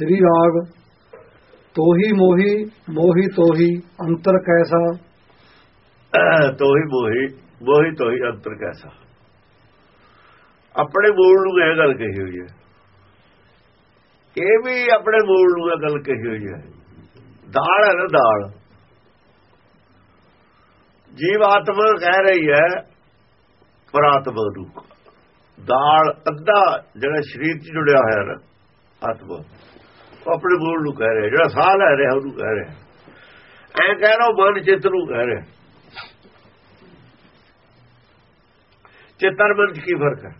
ਸ੍ਰੀ ਰਾਗ, ਤੋਹੀ ਮੋਹੀ ਮੋਹੀ ਤੋਹੀ, ਅੰਤਰ ਕੈਸਾ? ਤੋਹੀ ਮੋਹੀ ਮੋਹੀ ਤੋਹੀ, ਅੰਤਰ ਕੈਸਾ? ਆਪਣੇ ਮੂਲ ਨੂੰ ਇਹ ਗੱਲ ਕਹੀ ਹੋਈ ਹੈ। ਇਹ ਵੀ ਆਪਣੇ ਮੂਲ ਨੂੰ ਇਹ ਗੱਲ ਕਹੀ ਹੋਈ ਹੈ। ਦਾਲ ਹੈ ਨਾ ਦਾਲ। ਜੀਵ ਆਤਮਾ ਕਹਿ ਰਹੀ ਹੈ, ਪਰਾਤਮਾ ਨੂੰ ਦਾਲ ਅੱਧਾ ਜਿਹੜਾ ਸਰੀਰ 'ਚ ਜੁੜਿਆ ਹੋਇਆ ਨਾ, ਆਤਮਾ। ਉਹ ਆਪਣੇ ਮੂਲ ਨੂੰ ਕਹਿ ਰਿਹਾ ਜਿਹੜਾ ਸਾਹ ਲੈ ਰਿਹਾ ਉਹਨੂੰ ਕਹਿ ਰਿਹਾ। ਐ ਕਹਿ ਰਹਾ ਮਨ ਚਿੱਤ ਨੂੰ ਕਹਿ ਰਿਹਾ। ਚਿੱਤਰ ਮਨ 'ਚ ਕੀ ਫ਼ਰਕ ਹੈ?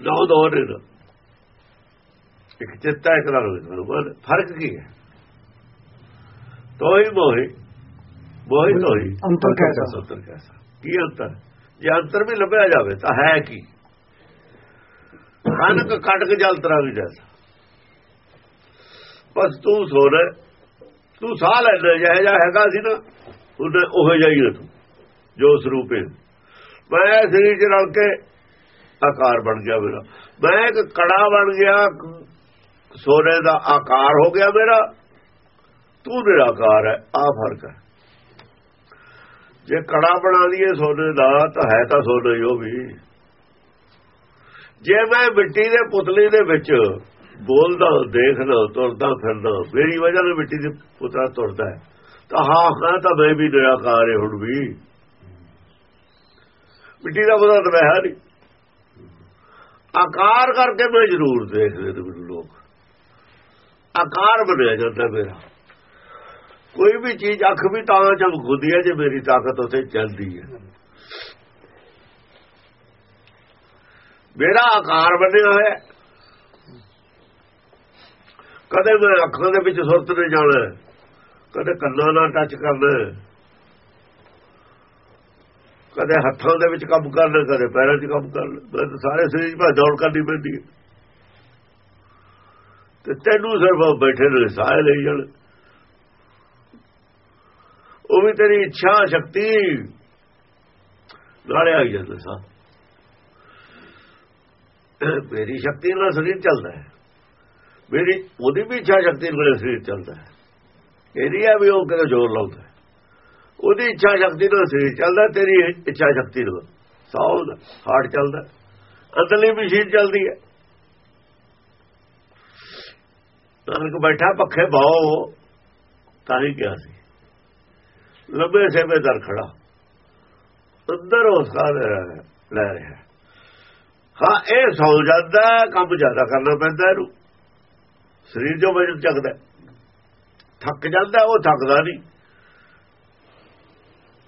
ਨੌ ਦੋ ਨੇ ਨਾ ਇੱਕ ਚਿੱਤਾ ਇੱਕ ਦਾ ਰੋਗ ਫ਼ਰਕ ਕੀ ਹੈ? ਤੋਈ ਮੋਹੀ ਮੋਹੀ ਤੋਈ ਅੰਤਰ ਕੈਸਾ ਅੰਤਰ ਕੈਸਾ ਕੀ ਅੰਤਰ? ਜੇ ਅੰਤਰ ਵੀ ਲੱਭਿਆ ਜਾਵੇ ਤਾਂ ਹੈ ਕੀ? ਕਣਕ ਕੱਟ ਕੇ ਜਲ ਤਰਾ ਜੈਸਾ ਬਸ ਤੂੰ ਸੋਰ ਤੂੰ ਸਾਹ ਲੈਣਾ ਜਿਹਾ ਜਿਹਾ ਹੈਗਾ ਸੀ ਨਾ ਉਹਨੇ ਉਹ ਜਾਈਏ ਤੂੰ, ਜੋ ਸਰੂਪ ਮੈਂ ਸਰੀਰ ਚ ਰਲ ਕੇ ਆਕਾਰ ਬਣ ਗਿਆ ਮੇਰਾ। ਮੈਂ ਇੱਕ ਕੜਾ ਬਣ ਗਿਆ, ਸੋਨੇ ਦਾ ਆਕਾਰ ਹੋ ਗਿਆ ਮੇਰਾ। ਤੂੰ ਨਿਰਾਕਾਰ ਹੈ, ਆ ਫ਼ਰਕ ਹੈ। ਜੇ ਕੜਾ ਬਣਾ ਲਈਏ ਸੋਨੇ ਦਾ, ਤਾਂ ਹੈ ਤਾਂ ਸੋਨਾ ਹੀ ਉਹ ਵੀ। ਜੇ ਮੈਂ ਮਿੱਟੀ ਦੇ ਪੁਤਲੇ ਦੇ ਵਿੱਚ ਬੋਲਦਾ, ਦੇਖਦਾ, ਤੁਰਦਾ ਫਿਰਦਾ, ਮੇਰੀ ਵਜ੍ਹਾ ਨਾਲ ਮਿੱਟੀ ਦੇ ਪੁਤਲਾ ਤੁਰਦਾ ਹੈ, ਤਾਂ ਹਾਂ ਹਾਂ, ਤਾਂ ਮੈਂ ਵੀ ਨਿਰਾਕਾਰ ਹਾਂ ਹੁਣ ਵੀ। ਮਿੱਟੀ ਦਾ ਪੁਤਲਾ ਤਾਂ ਹੈ ਨਹੀਂ। ਆਕਾਰ ਕਰਕੇ ਮੈਂ ਜ਼ਰੂਰ ਦੇਖਦੇ ਨੇ ਮੈਨੂੰ ਲੋਕ। ਆਕਾਰ ਬਣਿਆ ਜਾਂਦਾ ਮੇਰਾ। ਕੋਈ ਵੀ ਚੀਜ਼, ਅੱਖ ਵੀ ਤਾਂ ਚਮਕਦੀ ਹੈ ਜੇ ਮੇਰੀ ਤਾਕਤ ਉਥੇ ਚੱਲਦੀ ਹੈ। ਮੇਰਾ ਆਕਾਰ ਬਣਿਆ ਹੋਇਆ ਕਦੇ ਮੈਂ ਅੱਖਾਂ ਦੇ ਵਿੱਚ ਸੁਰਤ ਨਹੀਂ ਜਾਣਾ, ਕਦੇ ਕੰਨਾਂ ਨਾਲ ਟੱਚ ਕਰਨਾ, ਕਦੇ ਹੱਥਾਂ ਦੇ ਵਿੱਚ ਕੰਮ ਕਰਨਾ, ਕਦੇ ਪੈਰਾਂ 'ਚ ਕੰਮ ਕਰਨਾ ਮੈਂ ਤਾਂ ਸਾਰੇ ਸਰੀਰ 'ਚ ਦੌੜ ਕਰਨੀ ਪੈਂਦੀ ਹੈ। ਤੇ ਤੈਨੂੰ ਸਿਰਫ ਬੈਠੇ ਨੇ, ਸਾਹ ਲਈ ਜਾਣ। ਉਹ ਵੀ ਤੇਰੀ ਇੱਛਾ, ਸ਼ਕਤੀ, ਨਾਲੇ ਆ ਜਾਂਦਾ ਸਾਹ। ਮੇਰੀ ਸ਼ਕਤੀ ਨਾਲ ਸਰੀਰ ਚੱਲਦਾ ਹੈ। ਮੇਰੀ, ਉਹਦੀ ਵੀ ਇੱਛਾ ਸ਼ਕਤੀ ਨਾਲ ਸਰੀਰ ਚੱਲਦਾ ਹੈ। ਇਹਦੀ ਆ ਵੀ ਉਹ ਕਿਤੇ ਜ਼ੋਰ ਲਾਉਂਦਾ ਉਹਦੀ ਇੱਛਾ ਸ਼ਕਤੀ ਨਾਲ ਸਰੀਰ ਚੱਲਦਾ ਤੇਰੀ ਇੱਛਾ ਸ਼ਕਤੀ ਨਾਲ। ਸਾਹ ਹਾਰਟ ਚੱਲਦਾ ਅੰਦਰਲੀ ਮਸ਼ੀਨ ਚੱਲਦੀ ਹੈ। ਨਾਨਕ ਬੈਠਾ, ਪੱਖੇ ਬਾਓ ਤਾਂ ਹੀ ਗਿਆ ਸੀ। ਲੰਬੇ ਸੇਵੇ ਦਰ ਖੜਾ। ਅੰਦਰ ਉਸ ਦਾ ਲੈ ਰਿਹਾ ਹਾਂ ਇਹ ਸੌ ਜਾਂਦਾ ਕੰਮ ਜ਼ਿਆਦਾ ਕਰਨਾ ਪੈਂਦਾ ਇਹਨੂੰ। ਸਰੀਰ ਜੋ ਵਜਨ ਚੱਕਦਾ ਥੱਕ ਜਾਂਦਾ ਉਹ ਥੱਕਦਾ ਨਹੀਂ।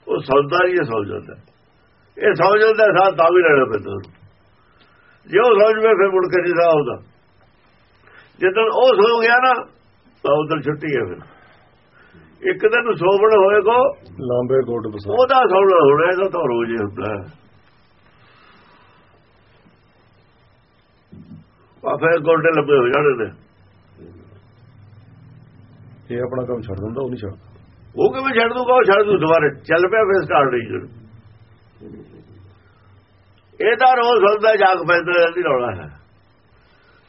ਉਹ ਸੌਂਦਾ ਹੀ ਸੌ ਜਾਂਦਾ। ਇਹ ਸੌ ਜਾਂਦਾ ਸਾਹ ਤਾਂ ਵੀ ਲੈਣਾ ਪੈਂਦਾ ਜੇ ਉਹ ਸੌ ਜਵੇ ਫਿਰ ਮੁੜ ਕੇ ਨਹੀਂ ਸਾਹ ਆਉਂਦਾ। ਜਦੋਂ ਉਹ ਸੌ ਗਿਆ ਨਾ ਤਾਂ ਉਧਰ ਛੁੱਟੀ ਹੈ ਫਿਰ। ਇੱਕ ਦਿਨ ਸੋਵਣ ਹੋਏਗਾ ਲਾਂਬੇ ਕੋਟ ਬਸਾ। ਉਹਦਾ ਸੌਣਾ ਹੋਣਾ ਇਹਦਾ ਤਾਂ ਰੋਜ਼ ਹੀ ਹੁੰਦਾ। ਫਿਰ ਗੋਡੇ ਲੱਭੇ ਹੋ ਜਾਣੇ ਨੇ। ਇਹ ਆਪਣਾ ਕੰਮ ਛੱਡ ਦਿੰਦਾ ਉਹ ਨਹੀਂ ਛੱਡਦਾ ਉਹ ਕਿਵੇਂ ਛੱਡ ਦੂਗਾ ਉਹ ਛੱਡ ਦੂ ਦੁਬਾਰੇ। ਚੱਲ ਪਿਆ ਫਿਰ ਸਟਾਰਟ ਨਹੀਂ ਕਰ ਇਹਦਾ ਰੋਜ਼ ਹੁੰਦਾ ਜਾਗ ਪੈਂਦਾ ਰਹਿੰਦੀ ਰੌਲਾ ਹੈ।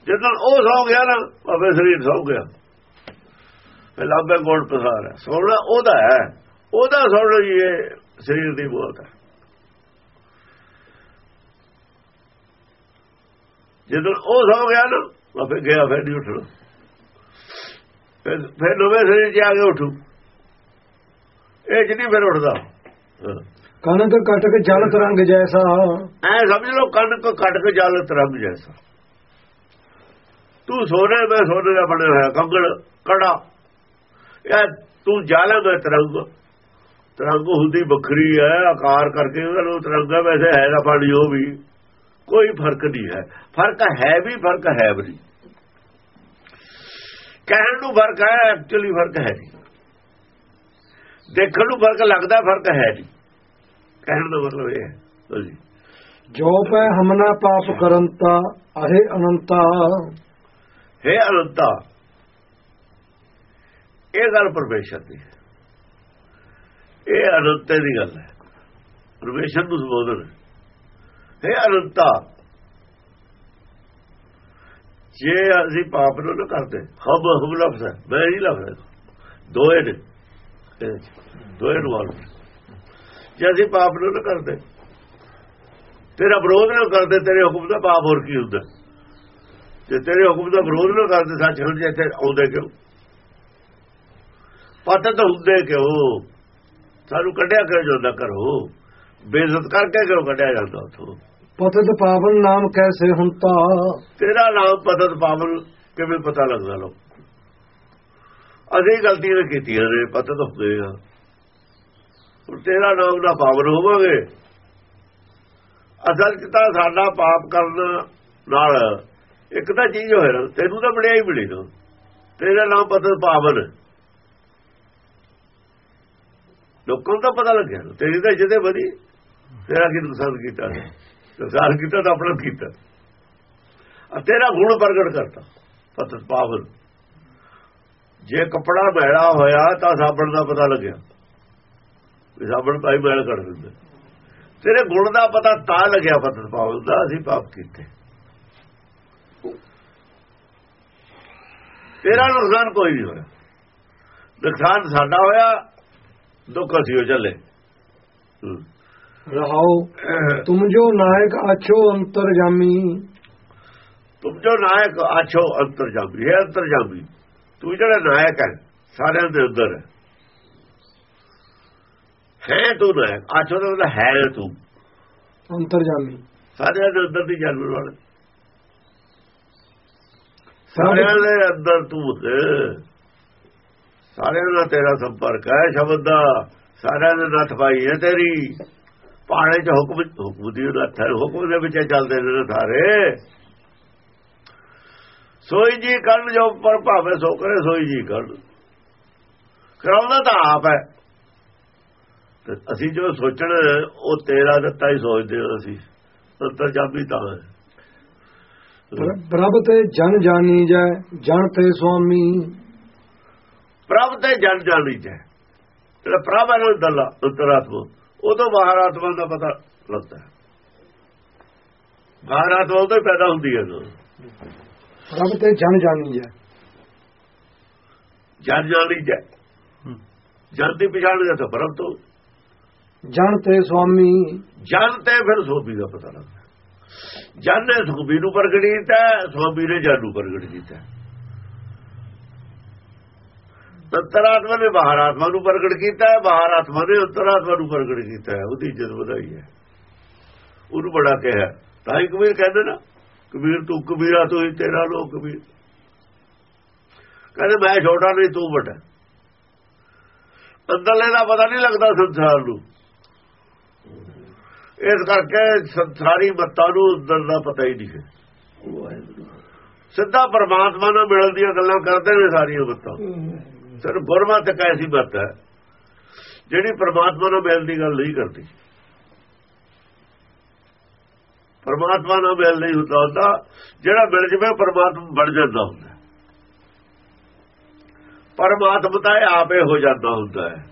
ਜਦੋਂ ਉਹ ਸੌ ਗਿਆ ਨਾ ਆਪੇ ਸਰੀਰ ਸੌ ਗਿਆ। ਲਾਂਬੇ ਗੋਡ ਪਸਾਰ ਹੈ। ਸੌਣਾ ਉਹਦਾ ਹੈ। ਉਹਦਾ ਸੌਣਾ ਹੀ ਇਹ ਸਰੀਰ ਦੀ ਮੌਤ ਹੈ। ਜਦੋਂ ਉਹ ਸੌ ਗਿਆ ਨਾ ਆਪੇ ਗਿਆ ਫਿਰ ਨਹੀਂ ਉੱਠਣਾ। ਫਿਰ ਨਵੇਂ ਸਰੀਰ 'ਚ ਆ ਕੇ ਉਠੂ। ਇਹ ਚ ਨਹੀਂ ਫਿਰ ਉੱਠਦਾ। ਕਣਕ ਕੱਟ ਕੇ ਜਲ ਤਰੰਗ ਜੈਸਾ। ਐ ਸਮਝ ਲਓ ਕਣਕ ਕੱਟ ਕੇ ਜਲ ਤਰੰਗ ਜੈਸਾ। ਤੂੰ ਸੋਨੇ ਮੈਂ ਸੋਨੇ ਦਾ ਬਣਿਆ ਹੋਇਆ ਕੰਗੜ ਕੜਾ। ਇਹ ਤੂੰ ਜਲ ਮੈਂ ਤਰੰਗ। ਤਰੰਗ ਹੁੰਦੀ ਵੱਖਰੀ ਹੈ ਆਕਾਰ ਕਰਕੇ ਉਹਨੂੰ ਤਰੰਗਾ ਵੈਸੇ ਹੈ ਨਾ ਪਾਣੀ ਉਹ ਵੀ। ਕੋਈ ਫ਼ਰਕ ਨਹੀਂ ਹੈ। ਫ਼ਰਕ ਹੈ ਵੀ ਫ਼ਰਕ ਹੈ ਵੀ ਕਹਿਣ ਨੂੰ ਫ਼ਰਕ ਹੈ ਐਕਚੁਅਲੀ ਫ਼ਰਕ ਹੈ ਨਹੀਂ। ਦੇਖਣ ਨੂੰ ਫ਼ਰਕ ਲੱਗਦਾ ਫ਼ਰਕ ਹੈ ਨਹੀਂ। ਕਹਿਣ ਦਾ ਮਤਲਬ ਇਹ ਹੈ। ਜੀ। ਜੋ ਪੈ ਹਮਨਾ ਪਾਪ ਕਰੰਤਾ ਅਹੇ ਅਨੰਤਾ। ਹੈ ਅਨੰਤਾ ਇਹ ਗੱਲ ਪਰਮੇਸ਼ਰ ਦੀ ਇਹ ਅਨੰਤੇ ਦੀ ਗੱਲ ਹੈ। ਪਰਮੇਸ਼ਰ ਨੂੰ ਸੰਬੋਧਨ ਹੈ। ਅਨੰਤਾ ਜੇ ਅਸੀਂ ਪਾਪ ਨੂੰ ਨਾ ਕਰਦੇ, ਹਮ ਹਮ ਲਫ਼ਜ਼ ਹੈ, ਮੈਂ ਨਹੀਂ ਲਫ਼ਜ਼ ਦੋਏ ਨੇ। ਇਹਦੇ ਦੋਏ ਨੂੰ ਆਲ ਜੇ ਅਸੀਂ ਪਾਪ ਨੂੰ ਨਾ ਕਰਦੇ, ਤੇਰਾ ਵਿਰੋਧ ਨਾ ਕਰਦੇ, ਤੇਰੇ ਹੁਕਮ ਦਾ ਪਾਪ ਹੋਰ ਕੀ ਹੁੰਦਾ? ਜੇ ਤੇਰੇ ਹੁਕਮ ਦਾ ਵਿਰੋਧ ਨਾ ਕਰਦੇ, ਸੱਚ ਹੁਣ ਜੇ ਇੱਥੇ ਆਉਂਦੇ ਕਿਉਂ? ਪਤਾ ਤਾਂ ਹੁੰਦੇ ਕਿਉਂ? ਸਾਨੂੰ ਕੱਢਿਆ ਕਿਉਂ ਜਾਂਦਾ ਕਰੋ ਬੇਇੱਜ਼ਤ ਕਰਕੇ ਕਿਉਂ ਕੱਢਿਆ ਜਾਂਦਾ ਉਥੋਂ? ਪਤਿਤ ਪਾਵਨ ਨਾਮ ਕੈਸੇ ਹੁੰਦਾ ਤੇਰਾ ਨਾਮ ਪਤਤ ਪਾਵਨ ਕਿਵੇਂ ਪਤਾ ਲੱਗਦਾ ਲੋ ਅਸੀਂ ਗਲਤੀਆਂ ਕੀਤੀਆਂ ਨੇ, ਪਤਤ ਹੁੰਦੇ ਆ। ਤੇਰਾ ਨਾਮ ਦਾ ਪਾਵਨ ਹੋਵਾਂਗੇ। ਅਸਲ ਚ ਤਾਂ ਸਾਡਾ ਪਾਪ ਕਰਨ ਨਾਲ ਇੱਕ ਤਾਂ ਚੀਜ਼ ਹੋਇਆ ਨਾ, ਤੈਨੂੰ ਤਾਂ ਬੜਿਆ ਹੀ ਮਿਲੀ ਨਾ। ਤੇਰਾ ਨਾਮ ਪਤਤ ਪਾਵਨ। ਲੋਕਾਂ ਨੂੰ ਤਾਂ ਪਤਾ ਲੱਗਿਆ ਤੇਰੀ ਤਾਂ ਜਿਹਦੇ ਵਧੀ। ਤੇਰਾ ਕੀ ਨੁਕਸਾਨ ਕੀਤਾ? ਨੇ ਨੁਕਸਾਨ ਕੀਤਾ ਤਾਂ ਆਪਣਾ ਕੀਤਾ। ਤੇਰਾ ਗੁਣ ਪ੍ਰਗਟ ਕਰਤਾ ਪਤਤ ਪਾਵਨ। ਜੇ ਕਪੜਾ ਮੈਲਾ ਹੋਇਆ ਤਾਂ ਸਾਬਣ ਦਾ ਪਤਾ ਲੱਗਿਆ। ਵੀ ਸਾਬਣ ਪਾਈ ਮੈਲ ਕੱਢ ਦਿੰਦਾ। ਤੇਰੇ ਗੁਣ ਦਾ ਪਤਾ ਤਾਂ ਲੱਗਿਆ ਪਤਤ ਪਾਵਨ ਦਾ, ਅਸੀਂ ਪਾਪ ਕੀਤੇ। ਤੇਰਾ ਨੁਕਸਾਨ ਕੋਈ ਨਹੀਂ ਹੋਇਆ। ਨੁਕਸਾਨ ਸਾਡਾ ਹੋਇਆ, ਦੁੱਖ ਅਸੀਂ ਹੋ ਚੱਲੇ। ਤੁਮ ਜੋ ਨਾਇਕ ਆਛੋ ਅੰਤਰਜਾਮੀ ਤੁਮ ਜੋ ਨਾਇਕ ਆਛੋ ਅੰਤਰਜਾਮੀ ਹੈ ਅੰਤਰਜਾਮੀ ਤੂੰ ਜਿਹੜਾ ਨਾਇਕ ਹੈ ਸਾਰਿਆਂ ਦੇ ਅੰਦਰ ਹੈ। ਹੈ ਤੂੰ ਨਾਇਕ। ਆਛੋ ਦਾ ਹੈ ਤੂੰ। ਅੰਤਰਜਾਮੀ ਸਾਰਿਆਂ ਦੇ ਅੰਦਰ ਦੀ ਜਾਣਨ ਵਾਲਾ ਸਾਰਿਆਂ ਦੇ ਅੰਦਰ ਤੂੰ ਸਾਰਿਆਂ ਨਾਲ ਤੇਰਾ ਸੰਪਰਕ ਹੈ ਸ਼ਬਦ ਦਾ। ਸਾਰਿਆਂ ਦੇ ਨੱਥ ਪਾਈ ਹੈ ਤੇਰੀ। ਪਾਣੇ ਚ ਹੁਕਮ ਹੁਕਮ ਦੀ ਹੈ ਹੁਕਮ ਦੇ ਵਿੱਚ ਚੱਲਦੇ ਨੇ ਸਾਰੇ। ਸੋਈ ਜੀ ਕਰਨ ਜੋ ਪਰ ਭਾਵੇਂ ਸੋ ਕਰੇ ਸੋਈ ਜੀ ਕਰਨ। ਕਰਾਉਂਦਾ ਤਾਂ ਆਪ ਹੈ। ਤੇ ਅਸੀਂ ਜੋ ਸੋਚਣਾ ਉਹ ਤੇਰਾ ਦਿੱਤਾ ਹੀ ਸੋਚਦੇ ਹਾਂ ਅਸੀਂ। ਅੰਤਰਜਾਮੀ ਤਾਂ ਹੈ। ਪ੍ਰ- ਪ੍ਰਭ ਤੇ ਜਨ ਜਾਣੀ ਜੈ ਜਨ ਤੇ ਸੁਆਮੀ। ਪ੍ਰਭ ਤੇ ਜਨ ਜਾਣੀ ਚ ਜਿਹੜਾ ਪ੍ਰਭ ਹੈ ਨਾ ਦਲਾ ਅੰਤਰਾਤਮਾ। ਤੋਂ ਬਾਹਰ ਆਤਮਾ ਦਾ ਪਤਾ ਲੱਗਦਾ ਹੈ। ਬਾਹਰ ਆਤਮਾ ਉਹਦੇ ਪੈਦਾ ਹੁੰਦੀ ਹੈ ਨਾ ਪ੍ਰਭ ਤੇ ਜਨ ਜਾਣੀ ਜੈ ਜਨ ਜਾਣੀ ਚ ਜਨ ਦੀ ਪਛਾਣ ਦਾ ਤਾਂ ਤੋਂ। ਜਨ ਤੇ ਸੁਆਮੀ। ਜਨ ਤੇ ਫਿਰ ਸੋਭੀ ਦਾ ਪਤਾ ਲੱਗਦਾ ਜਨ ਨੇ ਸੁਖਬੀ ਨੂੰ ਪ੍ਰਗਟ ਕੀਤਾ ਸੋਭੀ ਨੇ ਜਨ ਨੂੰ ਪ੍ਰਗਟ ਕੀਤਾ ਅੰਤਰਾਤਮਾ ਨੇ ਬਾਹਰ ਆਤਮਾ ਨੂੰ ਪ੍ਰਗਟ ਕੀਤਾ ਹੈ ਬਾਹਰ ਆਤਮਾ ਨੇ ਅੰਤਰਾਤਮਾ ਨੂੰ ਪ੍ਰਗਟ ਕੀਤਾ ਹੈ। ਉਹਦੀ ਇੱਜ਼ਤ ਵਧਾਈ ਹੈ। ਉਹਨੂੰ ਬੜਾ ਕਿਹਾ। ਤਾਂ ਹੀ ਕਬੀਰ ਕਹਿੰਦੇ ਨਾ ਕਬੀਰ ਤੂੰ ਕਬੀਰਾ ਤੂੰ ਹੀ ਤੇਰਾ ਲੋ ਕਬੀਰ। ਕਹਿੰਦੇ ਮੈਂ ਛੋਟਾ ਨਹੀਂ ਤੂੰ ਵੱਡਾ। ਅੰਦਰਲੇ ਦਾ ਪਤਾ ਨਹੀਂ ਲੱਗਦਾ ਸੰਸਾਰ ਨੂੰ। ਇਸ ਕਰਕੇ ਸੰਸਾਰੀ ਮੱਤਾਂ ਨੂੰ ਅੰਦਰ ਦਾ ਪਤਾ ਹੀ ਨਹੀਂ ਹੈ। ਸਿੱਧਾ ਪਰਮਾਤਮਾ ਨਾਲ ਮਿਲਣ ਦੀਆਂ ਗੱਲਾਂ ਕਰਦੇ ਨੇ ਸਾਰੀਆਂ ਮੱਤਾਂ। ਸਿਰਫ ਗੁਰਮਤਿ ਇੱਕ ਐਸੀ ਮੱਤ ਹੈ, ਜਿਹੜੀ ਪਰਮਾਤਮਾ ਨਾਲ ਮਿਲਣ ਦੀ ਗੱਲ ਨਹੀਂ ਕਰਦੀ। ਪਰਮਾਤਮਾ ਨਾਲ ਮਿਲ ਨਹੀਂ ਹੁੰਦਾ ਹੁੰਦਾ, ਜਿਹੜਾ ਮਿਲ ਜਵੇ ਪਰਮਾਤਮਾ ਬਣ ਜਾਂਦਾ ਹੁੰਦਾ ਪਰਮਾਤਮਾ ਤਾਂ ਇਹ ਆਪੇ ਹੋ ਜਾਂਦਾ ਹੁੰਦਾ ਹੈ।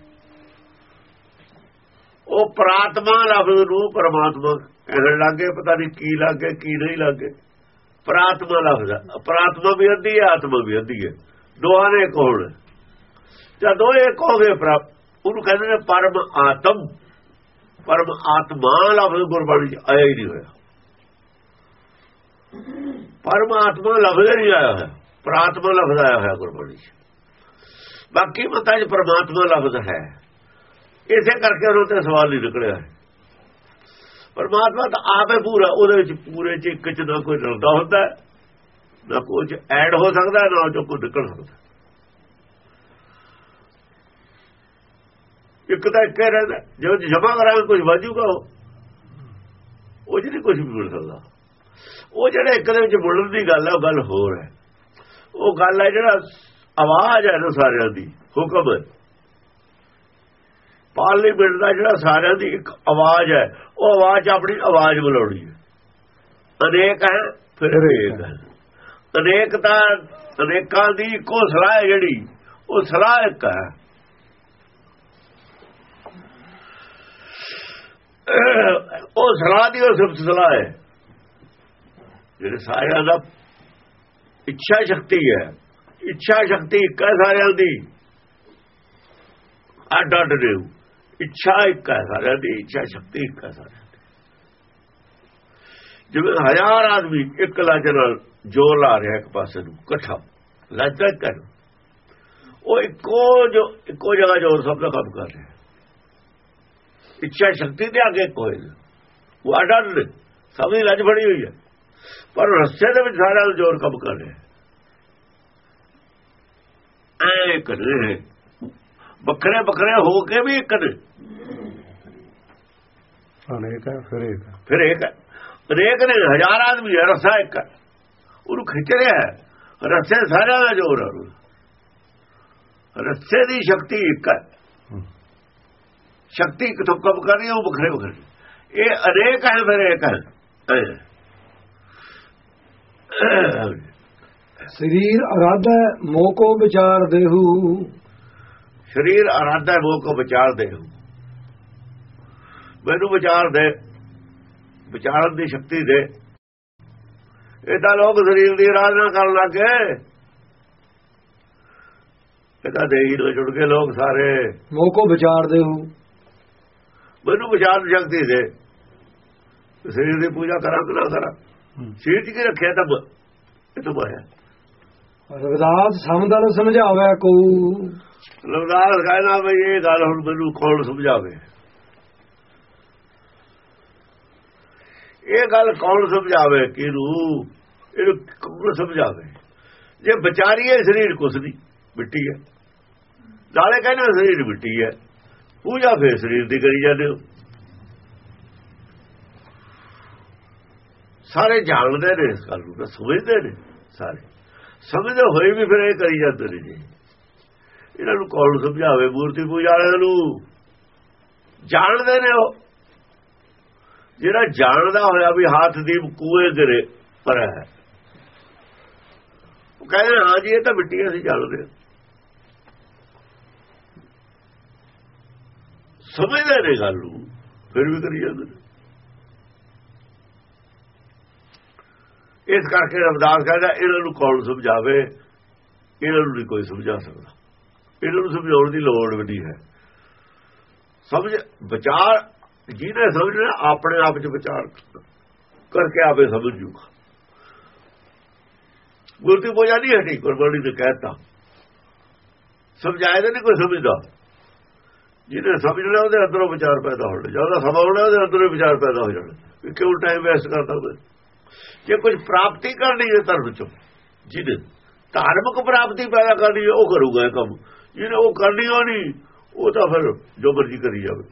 ਉਹ ਪ੍ਰਾਤਮਾ ਲਫ਼ਜ਼ ਨੂੰ ਪਰਮਾਤਮਾ ਕਹਿਣ ਲੱਗੇ ਪਤਾ ਨਹੀਂ ਕੀ ਲੱਗੇ ਕੀ ਨਹੀਂ ਲੱਗੇ ਪ੍ਰਾਤਮਾ ਲਫ਼ਜ਼ ਹੈ। ਪ੍ਰਾਤਮਾ ਵੀ ਅੱਧੀ ਹੈ, ਆਤਮਾ ਵੀ ਅੱਧੀ ਹੈ। ਦੋਹਾਂ ਨੇ ਕੋਲ ਜਦੋਂ ਇੱਕ ਹੋ ਗਏ ਪ੍ਰਾਪ ਉਹਨੂੰ ਕਹਿੰਦੇ ਨੇ ਪਰਮ ਆਤਮ। ਪਰਮ ਆਤਮਾ ਲਫ਼ਜ਼ ਗੁਰਬਾਣੀ ਚ ਆਇਆ ਹੀ ਨਹੀਂ ਹੋਇਆ। ਪਰਮ ਆਤਮਾ ਲਫ਼ਜ਼ ਨਹੀਂ ਆਇਆ ਹੋਇਆ। ਪ੍ਰਾਤਮਾ ਲਫ਼ਜ਼ ਆਇਆ ਹੋਇਆ ਗੁਰਬਾਣੀ ਚ। ਬਾਕੀ ਮਤਾਂ 'ਚ ਪਰਮਾਤਮਾ ਲਫ਼ਜ਼ ਹੈ। ਇਸੇ ਕਰਕੇ ਉਹਨਾਂ ਤੇ ਸਵਾਲ ਨਹੀਂ ਨਿਕਲਿਆ। ਪਰਮਾਤਮਾ ਤਾਂ ਆਪ ਪੂਰਾ ਉਹਦੇ ਵਿੱਚ ਪੂਰੇ ਚ ਇੱਕ ਚ ਨਾ ਕੋਈ ਰਲਦਾ ਹੁੰਦਾ, ਨਾ ਕੁਝ ਐਡ ਹੋ ਸਕਦਾ, ਨਾ ਉਹ ਚੋਂ ਕੋਈ ਨਿਕਲ ਸਕਦਾ। ਇੱਕ ਤਾਂ ਇੱਕੇ ਰਹਿੰਦਾ। ਜੇ ਉਹ ਜਮਾ ਕਰਾਂਗੇ ਕੁਝ ਵਾਜੂਗਾ ਉਹ। ਉਹ ਜਿਹੜੀ ਕੁਝ ਵੀ ਮਿਲ ਸਕਦਾ। ਉਹ ਜਿਹੜੇ ਇੱਕ ਦੇ ਵਿੱਚ ਮੁੜਨ ਦੀ ਗੱਲ ਹੈ ਉਹ ਗੱਲ ਹੋਰ ਹੈ। ਉਹ ਗੱਲ ਹੈ ਜਿਹੜਾ ਆਵਾਜ਼ ਹੈ ਨਾ ਸਾਰਿਆਂ ਦੀ ਹੁਕਮ। ਹੈ ਪਾਰਲੀਮੈਂਟ ਦਾ ਜਿਹੜਾ ਸਾਰਿਆਂ ਦੀ ਇੱਕ ਆਵਾਜ਼ ਹੈ ਉਹ ਆਵਾਜ਼ ਆਪਣੀ ਆਵਾਜ਼ ਬੁਲਾਉਣੀ ਹੈ। ਅਨੇਕ ਹੈ ਫਿਰ ਇੱਕ ਹੈ। ਅਨੇਕ ਦੀ ਇੱਕੋ ਸਲਾਹ ਹੈ ਜਿਹੜੀ। ਉਹ ਸਲਾਹ ਇੱਕ ਹੈ। ਉਹ ਸਲਾਹ ਦੀ ਉਹ ਸਿਫਤ ਸਲਾਹ ਹੈ। ਜਿਹੜੇ ਸਾਰਿਆਂ ਦਾ ਇੱਛਾ ਸ਼ਕਤੀ ਹੈ। ਇੱਛਾ ਸ਼ਕਤੀ ਇੱਕ ਹੈ ਸਾਰਿਆਂ ਦੀ। ਅੱਡ ਅੱਡ ਨੇ। ਇੱਛਾ ਇੱਕ ਹੈ ਸਾਰਿਆਂ ਦੀ, ਇੱਛਾ ਸ਼ਕਤੀ ਇੱਕ ਹੈ ਸਾਰਿਆਂ ਦੀ। ਜਿਵੇਂ ਹਜ਼ਾਰ ਆਦਮੀ ਇੱਕ ਲੱਜ ਨਾਲ ਜੋਰ ਲਾ ਰਿਹਾ ਇੱਕ ਪਾਸੇ ਨੂੰ, ਇਕੱਠਾ। ਲੱਜਾ ਕਰ ਉਹ ਇੱਕੋ ਜੋ, ਇੱਕੋ ਜਗ੍ਹਾ ਜੋਰ ਸਭ ਦਾ ਕੰਮ ਕਰ ਰਿਹਾ। ਇੱਛਾ ਸ਼ਕਤੀ ਦੇ ਅੱਗੇ ਕੋਈ ਨਹੀਂ ਉਹ ਅੱਡ ਅੱਡ ਨੇ ਸਭ ਦੀ ਲੱਜ ਫੜੀ ਹੋਈ ਹੈ ਪਰ ਰਸਤੇ ਦੇ ਵਿੱਚ ਸਾਰਿਆਂ ਨੂੰ ਜੋਰ ਕੰਮ ਕਰ ਰਿਹਾ ਐ ਕਰੇ ਵੱਖਰੇ ਵੱਖਰੇ ਹੋ ਕੇ ਵੀ ਇੱਕ ਨੇ ਅਨੇਕ ਹੈ ਫਿਰ ਇੱਕ। ਫਿਰ ਇੱਕ। ਹਰੇਕ ਨੇ ਹਜ਼ਾਰ ਆਦਮੀ ਹੈ ਰਸਾ ਇੱਕ ਹੈ। ਉਹਨੂੰ ਖਿੱਚ ਰਿਹਾ ਹੈ ਰਸੇ ਸਾਰਿਆਂ ਦਾ ਜੋਰ ਹੈ। ਰਸੇ ਦੀ ਸ਼ਕਤੀ ਇੱਕ ਹੈ ਹੂੰ। ਸ਼ਕਤੀ ਕਿਥੋਂ ਕੰਮ ਕਰ ਰਹੀ ਹੈ ਉਹ ਵੱਖਰੇ ਵੱਖਰੇ ਇਹ ਅਨੇਕ ਹੈ ਫਿਰ ਇੱਕ ਹੈ। ਸਰੀਰ ਅਰਾਧਾ ਮੋਹ ਕੋ ਵਿਚਾਰ ਦੇਹੂ। ਸਰੀਰ ਅਰਾਧਾ ਮੋਹ ਕੋ ਵਿਚਾਰ ਦੇ ਮੈਨੂੰ ਵਿਚਾਰ ਦੇ ਵਿਚਾਰਨ ਦੀ ਸ਼ਕਤੀ ਦੇ। ਇਹ ਤਾਂ ਲੋਕ ਸਰੀਰ ਦੀ ਆਰਾਧਨਾ ਕਰਨ ਲੱਗੇ ਇਹ ਤਾਂ ਦੇਹੀ ਨਾਲ ਜੁੜ ਕੇ ਲੋਕ ਸਾਰੇ। ਮੋਹ ਕੋ ਵਿਚਾਰ ਦੇਹੂ। ਮੈਨੂੰ ਵਿਚਾਰ ਦੀ ਸ਼ਕਤੀ ਦੇ। ਸਰੀਰ ਦੀ ਪੂਜਾ ਕਰਾਂ ਕਿ ਨਾ ਕਰਾਂ। ਸਰੀਰ ਕੀ ਰੱਖਿਆ ਤਾਂ ਇਹ ਤਾਂ ਬਾਇਆ ਰਵਿਦਾਸ ਸਮਦਲ ਸਮਝਾਵੇ ਕੋ। ਲਵਦਾਸ ਕਹਿੰਦਾ ਬਈ ਇਹ ਗੱਲ ਹੁਣ ਮੈਨੂੰ ਕੌਣ ਸਮਝਾਵੇ? ਇਹ ਗੱਲ ਕੌਣ ਸਮਝਾਵੇ ਕਿਹਨੂੰ ਇਹਨੂੰ ਕੌਣ ਸਮਝਾਵੇ? ਜੇ ਵਿਚਾਰੀਏ ਸਰੀਰ ਕੁਛ ਨਹੀਂ ਮਿੱਟੀ ਹੈ। ਨਾਲੇ ਕਹਿੰਦਾ ਸਰੀਰ ਮਿੱਟੀ ਹੈ। ਪੂਜਾ ਫੇਰ ਸਰੀਰ ਦੀ ਕਰੀ ਜਾਂਦੇ ਹੋ। ਸਾਰੇ ਜਾਣਦੇ ਨੇ ਇਸ ਗੱਲ ਨੂੰ ਤਾਂ ਸਮਝਦੇ ਨੇ ਸਾਰੇ। ਸਮਝਦੇ ਹੋਏ ਵੀ ਫਿਰ ਇਹ ਕਰੀ ਜਾਂਦੇ ਨੇ ਜੀ। ਇਹਨਾਂ ਨੂੰ ਕੌਣ ਸਮਝਾਵੇ, ਮੂਰਤੀ ਪੂਜਾ ਵਾਲਿਆਂ ਨੂੰ? ਜਾਣਦੇ ਨੇ ਉਹ। ਜਿਹੜਾ ਜਾਣਦਾ ਹੋਇਆ ਵੀ ਹੱਥ ਦੀ ਕੂਏ ਗਿਰੇ ਪਰ ਹੈ। ਉਹ ਕਹਿੰਦੇ ਹਾਂ ਜੀ, ਇਹ ਤਾਂ ਮਿੱਟੀ ਅਸੀਂ ਜਾਣਦੇ ਹਾਂ। ਸਮਝਦੇ ਨੇ ਗੱਲ ਨੂੰ ਫਿਰ ਵੀ ਕਰੀ ਜਾਂਦੇ ਨੇ ਇਸ ਕਰਕੇ ਰਵਦਾਸ ਕਹਿੰਦਾ ਇਹਨਾਂ ਨੂੰ ਕੌਣ ਸਮਝਾਵੇ ਇਹਨਾਂ ਨੂੰ ਨਹੀਂ ਕੋਈ ਸਮਝਾ ਸਕਦਾ ਇਹਨਾਂ ਨੂੰ ਸਮਝਾਉਣ ਦੀ ਲੋੜ ਵੀ ਨਹੀਂ ਹੈ ਸਮਝ ਵਿਚਾਰ ਜਿਹਨੇ ਸਮਝਣਾ ਆਪਣੇ ਆਪ 'ਚ ਵਿਚਾਰ ਕਰਕੇ ਆਪੇ ਸਮਝ ਜੂਗਾ ਗੁਰਤੀ ਪੂਜਾ ਨਹੀਂ ਹਟੀ ਕੁਰਬਾਨੀ ਤੇ ਕਹਿਤਾ ਸਮਝਾਇਆ ਤਾਂ ਨਹੀਂ ਕੋਈ ਸਮਝਦਾ ਜਿਹਨੇ ਸਮਝਣਾ ਉਹਦੇ ਅੰਦਰੋਂ ਵਿਚਾਰ ਪੈਦਾ ਹੋਣੇ ਜ਼ਿਆਦਾ ਸਮਾਂ ਹੋਣਾ, ਉਹਦੇ ਅੰਦਰੋਂ ਵਿਚਾਰ ਪੈਦਾ ਹੋ ਜਾਣਾ। ਵੀ ਕਿਉਂ ਟਾਈਮ ਵੇਸਟ ਕਰਦਾ ਮੈਂ ਜੇ ਕੁਝ ਪ੍ਰਾਪਤੀ ਕਰਨੀ ਹੈ ਧਰਮ ਚੋਂ ਜਿਹਨੇ ਧਾਰਮਿਕ ਪ੍ਰਾਪਤੀ ਪੈਦਾ ਕਰਨੀ ਹੈ ਉਹ ਕਰੂਗਾ ਇਹ ਕੰਮ। ਜਿਹਨੇ ਉਹ ਕਰਨੀ ਹੋ ਨਹੀਂ ਉਹ ਤਾਂ ਫਿਰ ਜੋ ਮਰਜ਼ੀ ਕਰੀ ਜਾਵੇ।